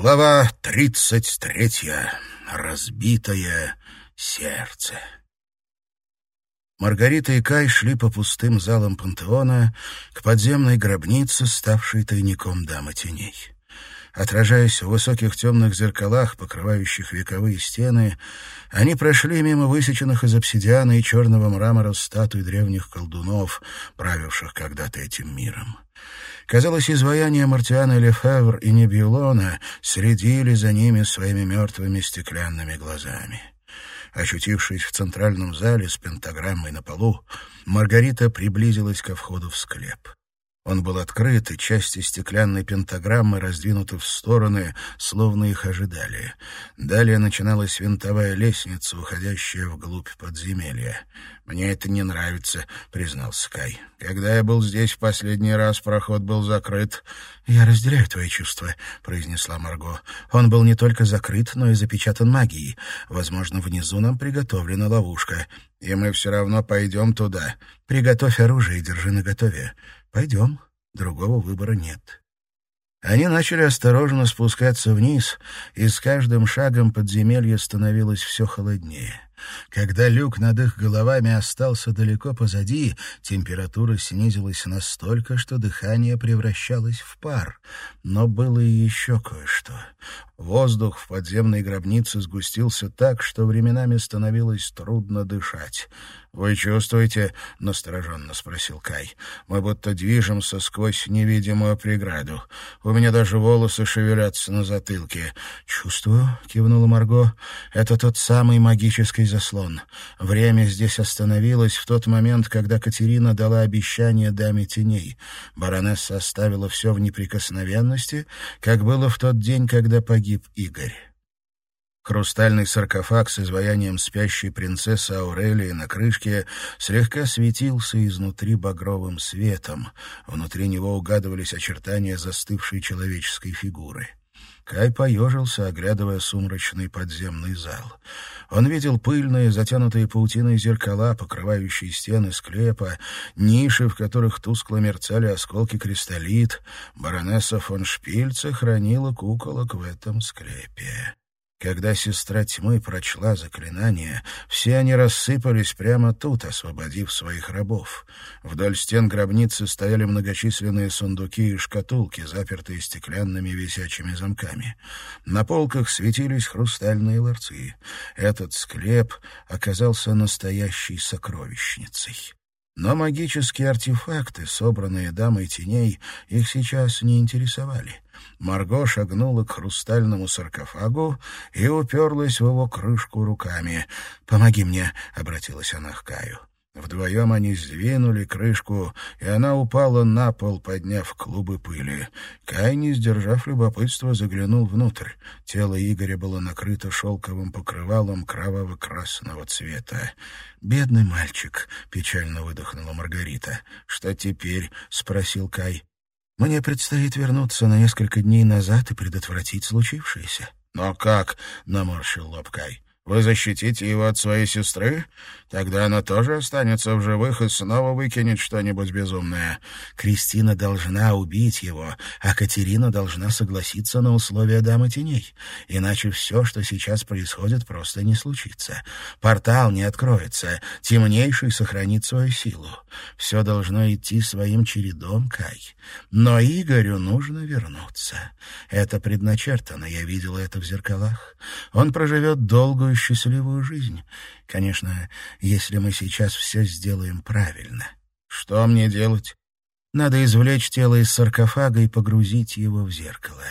Глава тридцать третья. Разбитое сердце. Маргарита и Кай шли по пустым залам пантеона к подземной гробнице, ставшей тайником дамы теней. Отражаясь в высоких темных зеркалах, покрывающих вековые стены, они прошли мимо высеченных из обсидиана и черного мрамора статуй древних колдунов, правивших когда-то этим миром. Казалось, изваяния Мартиана Лефевр и Небюлона следили за ними своими мертвыми стеклянными глазами. Очутившись в центральном зале с пентаграммой на полу, Маргарита приблизилась ко входу в склеп. Он был открыт, и части стеклянной пентаграммы раздвинуты в стороны, словно их ожидали. Далее начиналась винтовая лестница, уходящая вглубь подземелья. «Мне это не нравится», — признал Скай. «Когда я был здесь в последний раз, проход был закрыт». «Я разделяю твои чувства», — произнесла Марго. «Он был не только закрыт, но и запечатан магией. Возможно, внизу нам приготовлена ловушка. И мы все равно пойдем туда. Приготовь оружие и держи наготове». Пойдем, другого выбора нет. Они начали осторожно спускаться вниз, и с каждым шагом подземелье становилось все холоднее. Когда люк над их головами остался далеко позади, температура снизилась настолько, что дыхание превращалось в пар. Но было и еще кое-что. Воздух в подземной гробнице сгустился так, что временами становилось трудно дышать. «Вы чувствуете?» — настороженно спросил Кай. «Мы будто движемся сквозь невидимую преграду. У меня даже волосы шевелятся на затылке». «Чувствую», — кивнула Марго. «Это тот самый магический заслон. Время здесь остановилось в тот момент, когда Катерина дала обещание даме теней. Баронесса оставила все в неприкосновенности, как было в тот день, когда погиб Игорь. Хрустальный саркофаг с изваянием спящей принцессы Аурелии на крышке слегка светился изнутри багровым светом. Внутри него угадывались очертания застывшей человеческой фигуры. Кай поежился, оглядывая сумрачный подземный зал. Он видел пыльные, затянутые паутиной зеркала, покрывающие стены склепа, ниши, в которых тускло мерцали осколки кристаллит. Баронесса фон Шпильце хранила куколок в этом склепе. Когда сестра тьмы прочла заклинание, все они рассыпались прямо тут, освободив своих рабов. Вдоль стен гробницы стояли многочисленные сундуки и шкатулки, запертые стеклянными висячими замками. На полках светились хрустальные ларцы. Этот склеп оказался настоящей сокровищницей. Но магические артефакты, собранные дамой теней, их сейчас не интересовали. Марго шагнула к хрустальному саркофагу и уперлась в его крышку руками. «Помоги мне», — обратилась она к Каю. Вдвоем они сдвинули крышку, и она упала на пол, подняв клубы пыли. Кай, не сдержав любопытства, заглянул внутрь. Тело Игоря было накрыто шелковым покрывалом кроваво-красного цвета. «Бедный мальчик», — печально выдохнула Маргарита. «Что теперь?» — спросил Кай. «Мне предстоит вернуться на несколько дней назад и предотвратить случившееся». «Но как?» — наморщил лоб Кай. Вы защитите его от своей сестры? Тогда она тоже останется в живых и снова выкинет что-нибудь безумное. Кристина должна убить его, а Катерина должна согласиться на условия дамы теней. Иначе все, что сейчас происходит, просто не случится. Портал не откроется, темнейший сохранит свою силу. Все должно идти своим чередом, Кай. Но Игорю нужно вернуться. Это предначертано, я видела это в зеркалах. Он проживет долгую счастливую жизнь. Конечно, если мы сейчас все сделаем правильно. Что мне делать? Надо извлечь тело из саркофага и погрузить его в зеркало.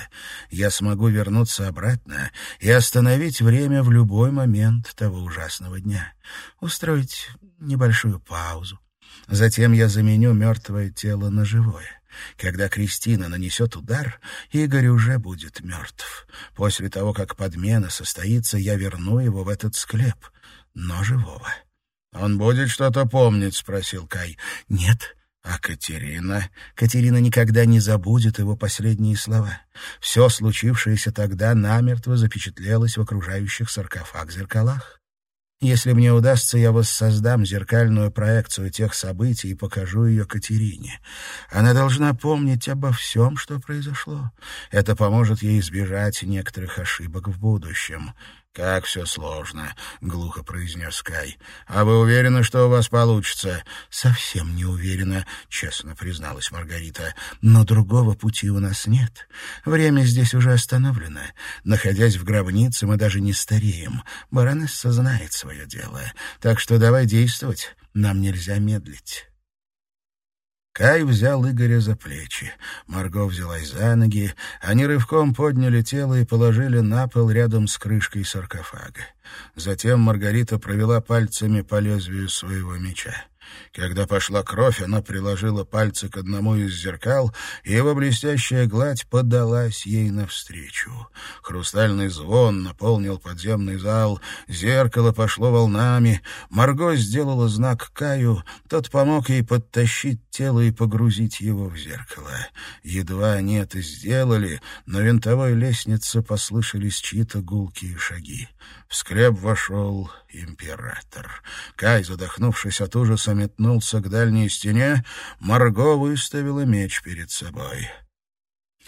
Я смогу вернуться обратно и остановить время в любой момент того ужасного дня. Устроить небольшую паузу. Затем я заменю мертвое тело на живое. Когда Кристина нанесет удар, Игорь уже будет мертв. После того, как подмена состоится, я верну его в этот склеп, но живого. «Он будет что-то помнить?» — спросил Кай. «Нет». А Катерина? Катерина никогда не забудет его последние слова. Все случившееся тогда намертво запечатлелось в окружающих саркофаг зеркалах. Если мне удастся, я воссоздам зеркальную проекцию тех событий и покажу ее Катерине. Она должна помнить обо всем, что произошло. Это поможет ей избежать некоторых ошибок в будущем. «Как все сложно», — глухо произнес Кай. «А вы уверены, что у вас получится?» «Совсем не уверена», — честно призналась Маргарита. «Но другого пути у нас нет. Время здесь уже остановлено. Находясь в гробнице, мы даже не стареем. Баронесса знает свое дело. Так что давай действовать. Нам нельзя медлить». Кай взял Игоря за плечи. Марго взялась за ноги. Они рывком подняли тело и положили на пол рядом с крышкой саркофага. Затем Маргарита провела пальцами по лезвию своего меча. Когда пошла кровь, она приложила пальцы к одному из зеркал, и его блестящая гладь подалась ей навстречу. Хрустальный звон наполнил подземный зал, зеркало пошло волнами. Марго сделала знак Каю, тот помог ей подтащить тело и погрузить его в зеркало. Едва они это сделали, на винтовой лестнице послышались чьи-то гулкие шаги. В склеп вошел император. Кай, задохнувшись от ужаса, метнулся к дальней стене. Марго выставила меч перед собой.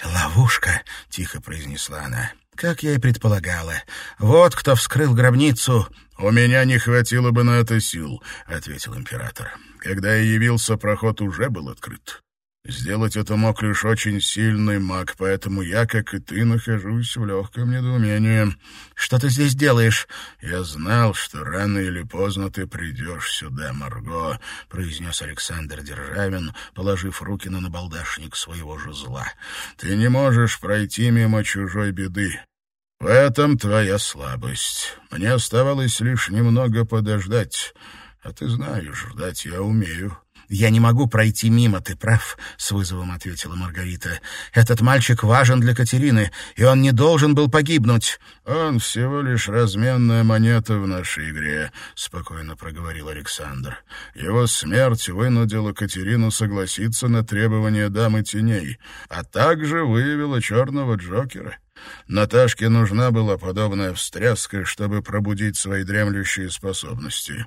«Ловушка», — тихо произнесла она. «Как я и предполагала. Вот кто вскрыл гробницу». «У меня не хватило бы на это сил», — ответил император. «Когда я явился, проход уже был открыт. Сделать это мог лишь очень сильный маг, поэтому я, как и ты, нахожусь в легком недоумении. Что ты здесь делаешь? Я знал, что рано или поздно ты придешь сюда, Марго, произнес Александр Державин, положив руки на набалдашник своего жезла. Ты не можешь пройти мимо чужой беды. В этом твоя слабость. Мне оставалось лишь немного подождать. А ты знаешь, ждать я умею. «Я не могу пройти мимо, ты прав», — с вызовом ответила Маргарита. «Этот мальчик важен для Катерины, и он не должен был погибнуть». «Он всего лишь разменная монета в нашей игре», — спокойно проговорил Александр. «Его смерть вынудила Катерину согласиться на требования дамы теней, а также выявила черного Джокера». Наташке нужна была подобная встряска, чтобы пробудить свои дремлющие способности.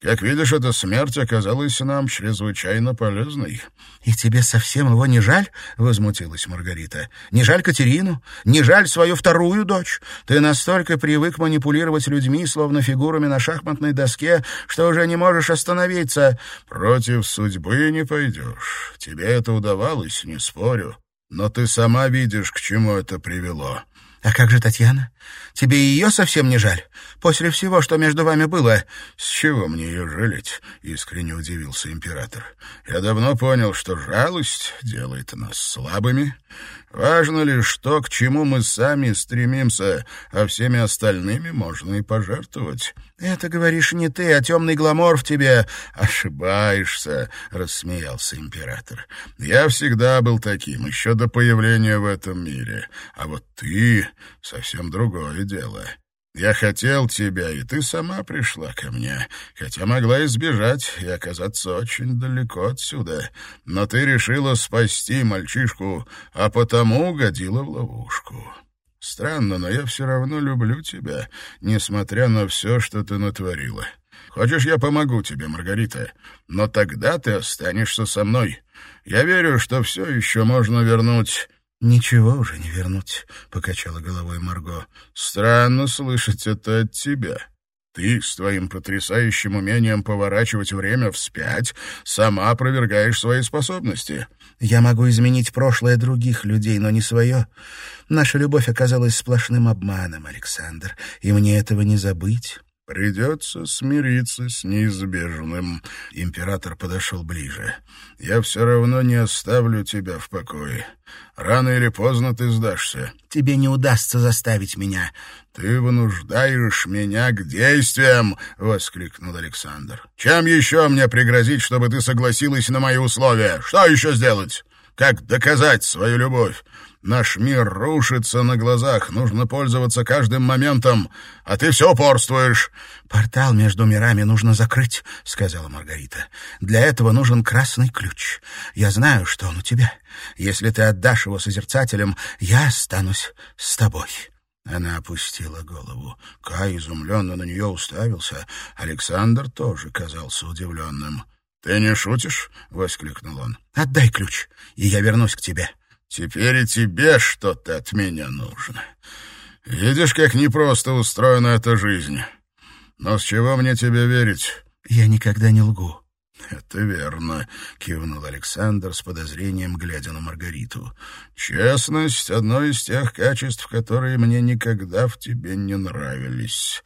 Как видишь, эта смерть оказалась нам чрезвычайно полезной. — И тебе совсем его не жаль? — возмутилась Маргарита. — Не жаль Катерину? Не жаль свою вторую дочь? Ты настолько привык манипулировать людьми, словно фигурами на шахматной доске, что уже не можешь остановиться. — Против судьбы не пойдешь. Тебе это удавалось, не спорю. Но ты сама видишь, к чему это привело. «А как же Татьяна? Тебе ее совсем не жаль? После всего, что между вами было...» «С чего мне ее жалеть?» — искренне удивился император. «Я давно понял, что жалость делает нас слабыми. Важно лишь то, к чему мы сами стремимся, а всеми остальными можно и пожертвовать». «Это, говоришь, не ты, а темный гламор в тебе». «Ошибаешься», — рассмеялся император. «Я всегда был таким, еще до появления в этом мире. А вот ты — совсем другое дело». Я хотел тебя, и ты сама пришла ко мне, хотя могла избежать и оказаться очень далеко отсюда. Но ты решила спасти мальчишку, а потому угодила в ловушку. Странно, но я все равно люблю тебя, несмотря на все, что ты натворила. Хочешь, я помогу тебе, Маргарита? Но тогда ты останешься со мной. Я верю, что все еще можно вернуть «Ничего уже не вернуть», — покачала головой Марго. «Странно слышать это от тебя. Ты с твоим потрясающим умением поворачивать время вспять сама опровергаешь свои способности». «Я могу изменить прошлое других людей, но не свое. Наша любовь оказалась сплошным обманом, Александр, и мне этого не забыть». «Придется смириться с неизбежным». Император подошел ближе. «Я все равно не оставлю тебя в покое. Рано или поздно ты сдашься». «Тебе не удастся заставить меня». «Ты вынуждаешь меня к действиям!» — воскликнул Александр. «Чем еще мне пригрозить, чтобы ты согласилась на мои условия? Что еще сделать? Как доказать свою любовь? Наш мир рушится на глазах, нужно пользоваться каждым моментом, а ты все упорствуешь». «Портал между мирами нужно закрыть», — сказала Маргарита. «Для этого нужен красный ключ. Я знаю, что он у тебя. Если ты отдашь его созерцателям, я останусь с тобой». Она опустила голову. Кай изумленно на нее уставился. Александр тоже казался удивленным. «Ты не шутишь?» — воскликнул он. «Отдай ключ, и я вернусь к тебе». «Теперь и тебе что-то от меня нужно. Видишь, как непросто устроена эта жизнь. Но с чего мне тебе верить?» «Я никогда не лгу». «Это верно», — кивнул Александр с подозрением, глядя на Маргариту. «Честность — одно из тех качеств, которые мне никогда в тебе не нравились.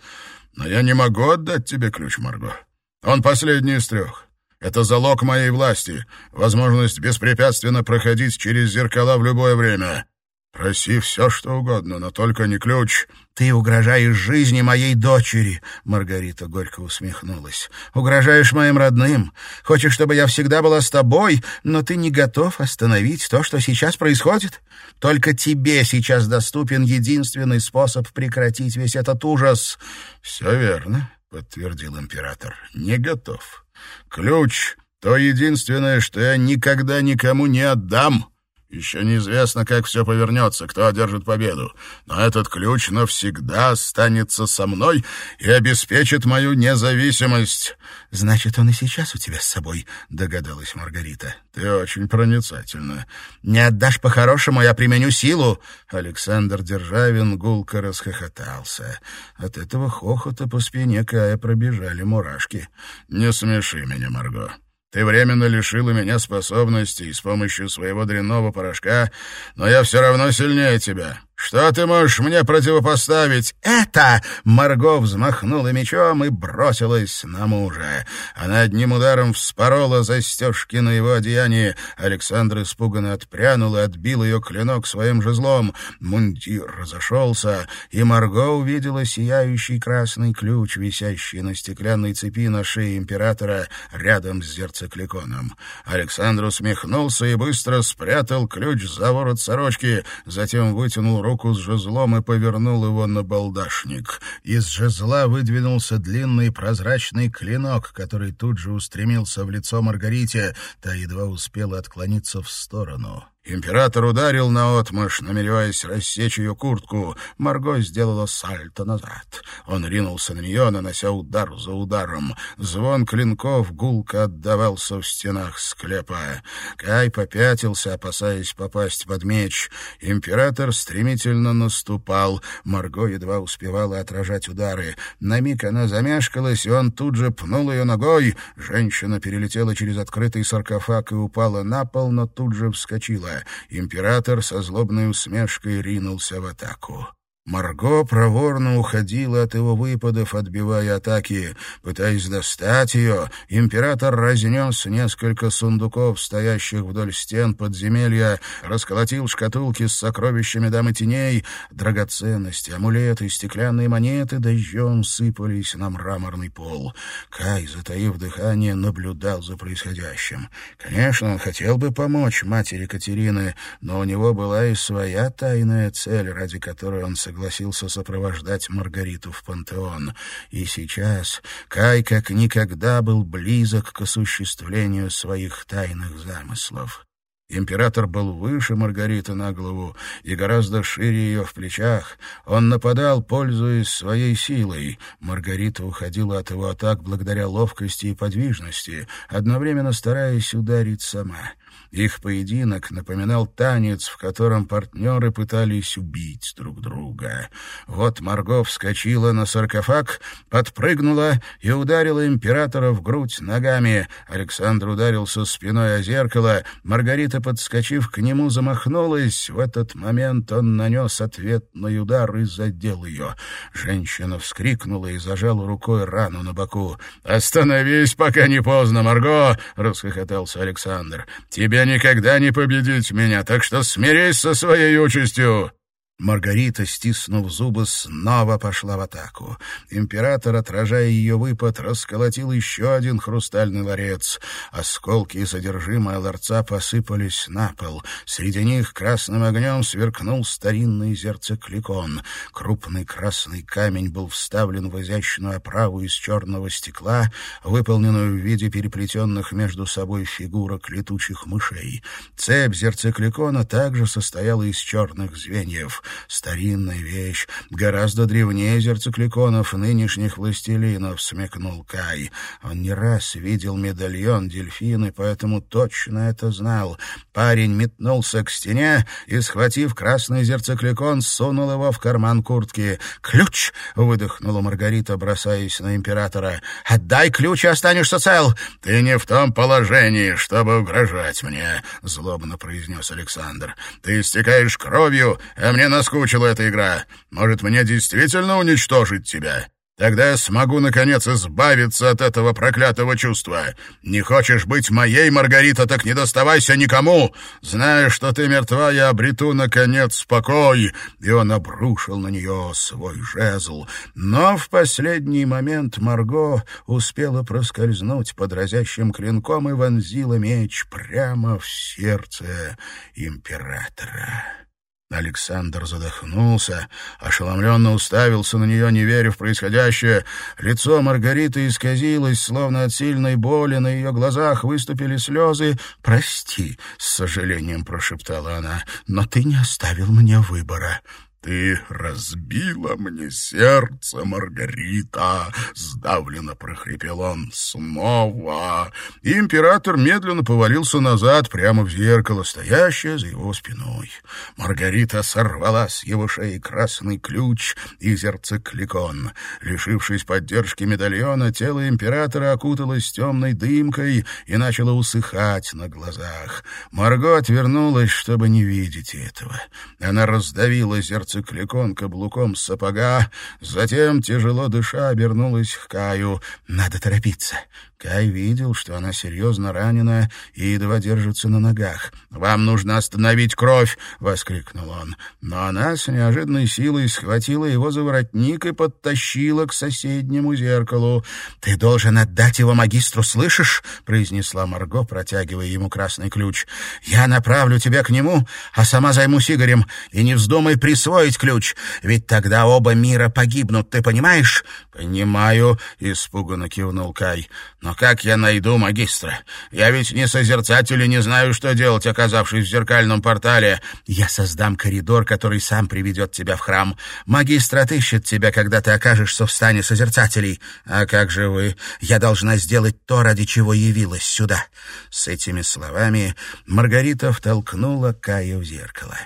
Но я не могу отдать тебе ключ, Марго. Он последний из трех. Это залог моей власти, возможность беспрепятственно проходить через зеркала в любое время. Проси все, что угодно, но только не ключ. Ты угрожаешь жизни моей дочери, Маргарита горько усмехнулась. Угрожаешь моим родным. Хочешь, чтобы я всегда была с тобой, но ты не готов остановить то, что сейчас происходит? Только тебе сейчас доступен единственный способ прекратить весь этот ужас. Все верно, подтвердил император. Не готов. Ключ — то единственное, что я никогда никому не отдам. Еще неизвестно, как все повернется, кто одержит победу. Но этот ключ навсегда останется со мной и обеспечит мою независимость. — Значит, он и сейчас у тебя с собой, — догадалась Маргарита. — Ты очень проницательна. — Не отдашь по-хорошему, я применю силу. Александр Державин гулко расхохотался. От этого хохота по спине Кая пробежали мурашки. — Не смеши меня, Марго. Ты временно лишила меня способностей с помощью своего дрянного порошка, но я все равно сильнее тебя. «Что ты можешь мне противопоставить?» «Это!» — Марго взмахнула мечом и бросилась на мужа. Она одним ударом вспорола застежки на его одеянии. Александр испуганно отпрянул и отбил ее клинок своим жезлом. Мундир разошелся, и Марго увидела сияющий красный ключ, висящий на стеклянной цепи на шее императора рядом с зерцекликоном. Александр усмехнулся и быстро спрятал ключ за ворот сорочки, затем вытянул руку с жезлом и повернул его на балдашник. Из жезла выдвинулся длинный прозрачный клинок, который тут же устремился в лицо Маргарите, та едва успела отклониться в сторону. Император ударил наотмашь, намереваясь рассечь ее куртку. Марго сделала сальто назад. Он ринулся на нее, нанося удар за ударом. Звон клинков гулко отдавался в стенах склепа. Кай попятился, опасаясь попасть под меч. Император стремительно наступал. Марго едва успевала отражать удары. На миг она замешкалась, и он тут же пнул ее ногой. Женщина перелетела через открытый саркофаг и упала на пол, но тут же вскочила. Император со злобной усмешкой ринулся в атаку. Марго проворно уходила от его выпадов, отбивая атаки. Пытаясь достать ее, император разнес несколько сундуков, стоящих вдоль стен подземелья, расколотил шкатулки с сокровищами дамы теней, драгоценности, амулеты, стеклянные монеты дождем сыпались на мраморный пол. Кай, затаив дыхание, наблюдал за происходящим. Конечно, он хотел бы помочь матери Катерины, но у него была и своя тайная цель, ради которой он согласился согласился сопровождать Маргариту в пантеон. И сейчас Кай как никогда был близок к осуществлению своих тайных замыслов. Император был выше Маргариты на голову и гораздо шире ее в плечах. Он нападал, пользуясь своей силой. Маргарита уходила от его атак благодаря ловкости и подвижности, одновременно стараясь ударить сама. Их поединок напоминал танец, в котором партнеры пытались убить друг друга. Вот Марго вскочила на саркофаг, подпрыгнула и ударила императора в грудь ногами. Александр ударился спиной о зеркало. Маргарита, подскочив к нему, замахнулась. В этот момент он нанес ответный удар и задел ее. Женщина вскрикнула и зажала рукой рану на боку. «Остановись, пока не поздно, Марго!» — расхохотался Александр. «Тебе никогда не победить меня, так что смирись со своей участью!» Маргарита, стиснув зубы, снова пошла в атаку. Император, отражая ее выпад, расколотил еще один хрустальный ларец. Осколки и содержимое ларца посыпались на пол. Среди них красным огнем сверкнул старинный зерцекликон. Крупный красный камень был вставлен в изящную оправу из черного стекла, выполненную в виде переплетенных между собой фигурок летучих мышей. Цепь зерцекликона также состояла из черных звеньев. Старинная вещь, гораздо древнее зерцекликонов нынешних властелинов, смекнул Кай. Он не раз видел медальон дельфины, поэтому точно это знал. Парень метнулся к стене и, схватив красный зерцекликон, сунул его в карман куртки. «Ключ!» — выдохнула Маргарита, бросаясь на императора. «Отдай ключ, и останешься цел!» «Ты не в том положении, чтобы угрожать мне», — злобно произнес Александр. «Ты истекаешь кровью, а мне наскучила эта игра. Может, мне действительно уничтожить тебя?» Тогда я смогу, наконец, избавиться от этого проклятого чувства. Не хочешь быть моей, Маргарита, так не доставайся никому. Зная, что ты мертва, я обрету, наконец, спокой». И он обрушил на нее свой жезл. Но в последний момент Марго успела проскользнуть под разящим клинком и вонзила меч прямо в сердце императора. Александр задохнулся, ошеломленно уставился на нее, не веря в происходящее. Лицо Маргариты исказилось, словно от сильной боли, на ее глазах выступили слезы. «Прости», — с сожалением прошептала она, — «но ты не оставил мне выбора». «Ты разбила мне сердце, Маргарита!» — сдавленно прохрипел он. «Снова!» император медленно повалился назад, прямо в зеркало, стоящее за его спиной. Маргарита сорвала с его шеи красный ключ и зерцекликон. Лишившись поддержки медальона, тело императора окуталось темной дымкой и начало усыхать на глазах. Марго отвернулась, чтобы не видеть этого. Она раздавила зерцекликон Цикликон каблуком сапога, затем, тяжело дыша, обернулась к Каю. «Надо торопиться. Кай видел, что она серьезно ранена и едва держится на ногах. «Вам нужно остановить кровь!» — воскликнул он. Но она с неожиданной силой схватила его за воротник и подтащила к соседнему зеркалу. «Ты должен отдать его магистру, слышишь?» — произнесла Марго, протягивая ему красный ключ. «Я направлю тебя к нему, а сама займусь Игорем. И не вздумай присвоить ключ, ведь тогда оба мира погибнут, ты понимаешь?» «Понимаю», — испуганно кивнул Кай. Но как я найду магистра? Я ведь не созерцатель и не знаю, что делать, оказавшись в зеркальном портале. Я создам коридор, который сам приведет тебя в храм. Магистр отыщет тебя, когда ты окажешься в стане созерцателей. А как же вы? Я должна сделать то, ради чего явилась сюда». С этими словами Маргарита втолкнула Кая в зеркало.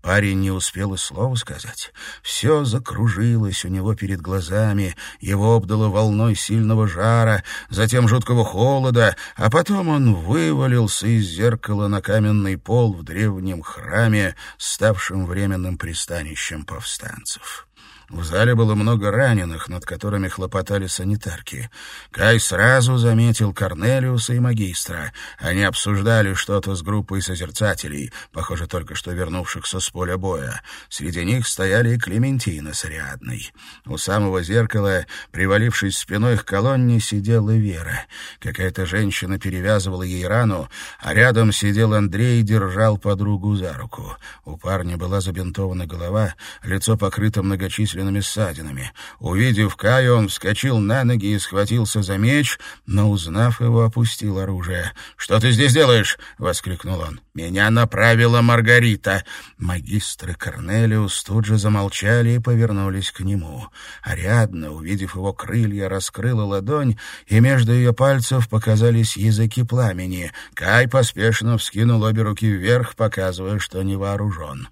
Парень не успел и слова сказать. Все закружилось у него перед глазами, его обдало волной сильного жара, затем жуткого холода, а потом он вывалился из зеркала на каменный пол в древнем храме, ставшем временным пристанищем повстанцев. В зале было много раненых, над которыми хлопотали санитарки. Кай сразу заметил Корнелиуса и магистра. Они обсуждали что-то с группой созерцателей, похоже, только что вернувшихся с поля боя. Среди них стояли и Клементина с Ариадной. У самого зеркала, привалившись спиной к колонне, сидела Вера. Какая-то женщина перевязывала ей рану, а рядом сидел Андрей и держал подругу за руку. У парня была забинтована голова, лицо покрыто многочисленными собственными ссадинами. Увидев Каю, он вскочил на ноги и схватился за меч, но, узнав его, опустил оружие. «Что ты здесь делаешь?» — воскликнул он. «Меня направила Маргарита». Магистры Корнелиус тут же замолчали и повернулись к нему. Ариадна, увидев его крылья, раскрыла ладонь, и между ее пальцев показались языки пламени. Кай поспешно вскинул обе руки вверх, показывая, что не вооружен.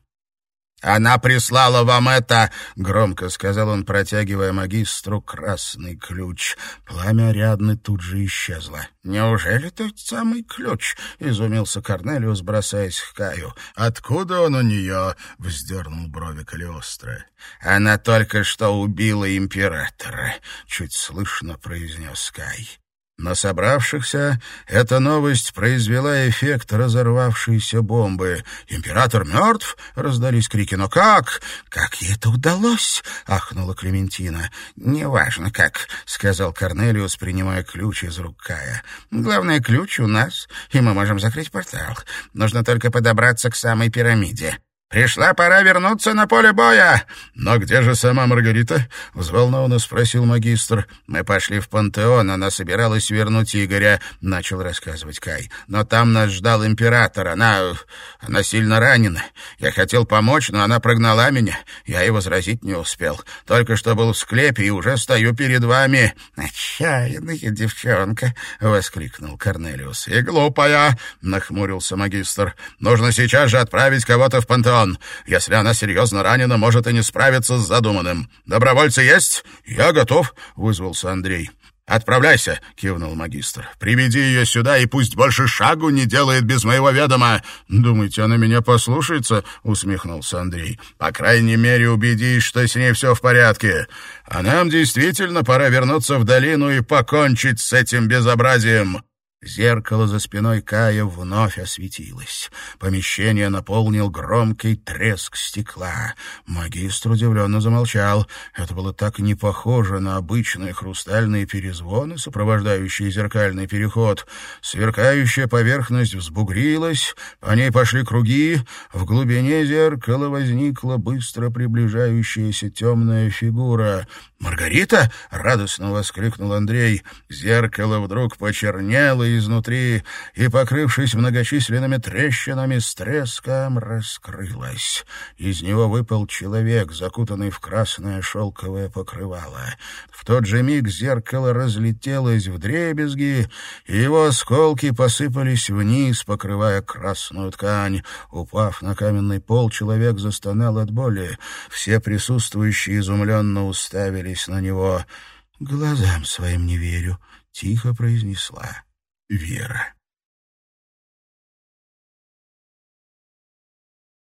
«Она прислала вам это!» — громко сказал он, протягивая магистру красный ключ. Пламя рядны тут же исчезло. «Неужели тот самый ключ?» — изумился Корнелиус, бросаясь к Каю. «Откуда он у нее?» — вздернул брови Калиостро. «Она только что убила императора», — чуть слышно произнес Кай. На собравшихся эта новость произвела эффект разорвавшейся бомбы. «Император мертв?» — раздались крики. «Но как? Как ей это удалось?» — ахнула Клементина. «Неважно как», — сказал Корнелиус, принимая ключ из рук Кая. «Главное, ключ у нас, и мы можем закрыть портал. Нужно только подобраться к самой пирамиде». Пришла пора вернуться на поле боя. Но где же сама Маргарита? взволнованно спросил магистр. Мы пошли в пантеон, она собиралась вернуть Игоря, начал рассказывать Кай. Но там нас ждал император. Она она сильно ранена. Я хотел помочь, но она прогнала меня. Я и возразить не успел. Только что был в склепе и уже стою перед вами. Отчаянная девчонка, воскликнул Корнелиус. И глупая, нахмурился магистр. Нужно сейчас же отправить кого-то в пантеон он. Если она серьезно ранена, может и не справиться с задуманным. Добровольцы есть? Я готов, вызвался Андрей. «Отправляйся», — кивнул магистр. «Приведи ее сюда, и пусть больше шагу не делает без моего ведома». «Думаете, она меня послушается?» — усмехнулся Андрей. «По крайней мере, убедись, что с ней все в порядке. А нам действительно пора вернуться в долину и покончить с этим безобразием». Зеркало за спиной Кая вновь осветилось. Помещение наполнил громкий треск стекла. Магистр удивленно замолчал. Это было так не похоже на обычные хрустальные перезвоны, сопровождающие зеркальный переход. Сверкающая поверхность взбугрилась, по ней пошли круги. В глубине зеркала возникла быстро приближающаяся темная фигура. «Маргарита!» — радостно воскликнул Андрей. Зеркало вдруг почернело изнутри и, покрывшись многочисленными трещинами, с треском раскрылось. Из него выпал человек, закутанный в красное шелковое покрывало. В тот же миг зеркало разлетелось в дребезги, и его осколки посыпались вниз, покрывая красную ткань. Упав на каменный пол, человек застонал от боли. Все присутствующие изумленно уставились на него. «Глазам своим не верю», — тихо произнесла Вера.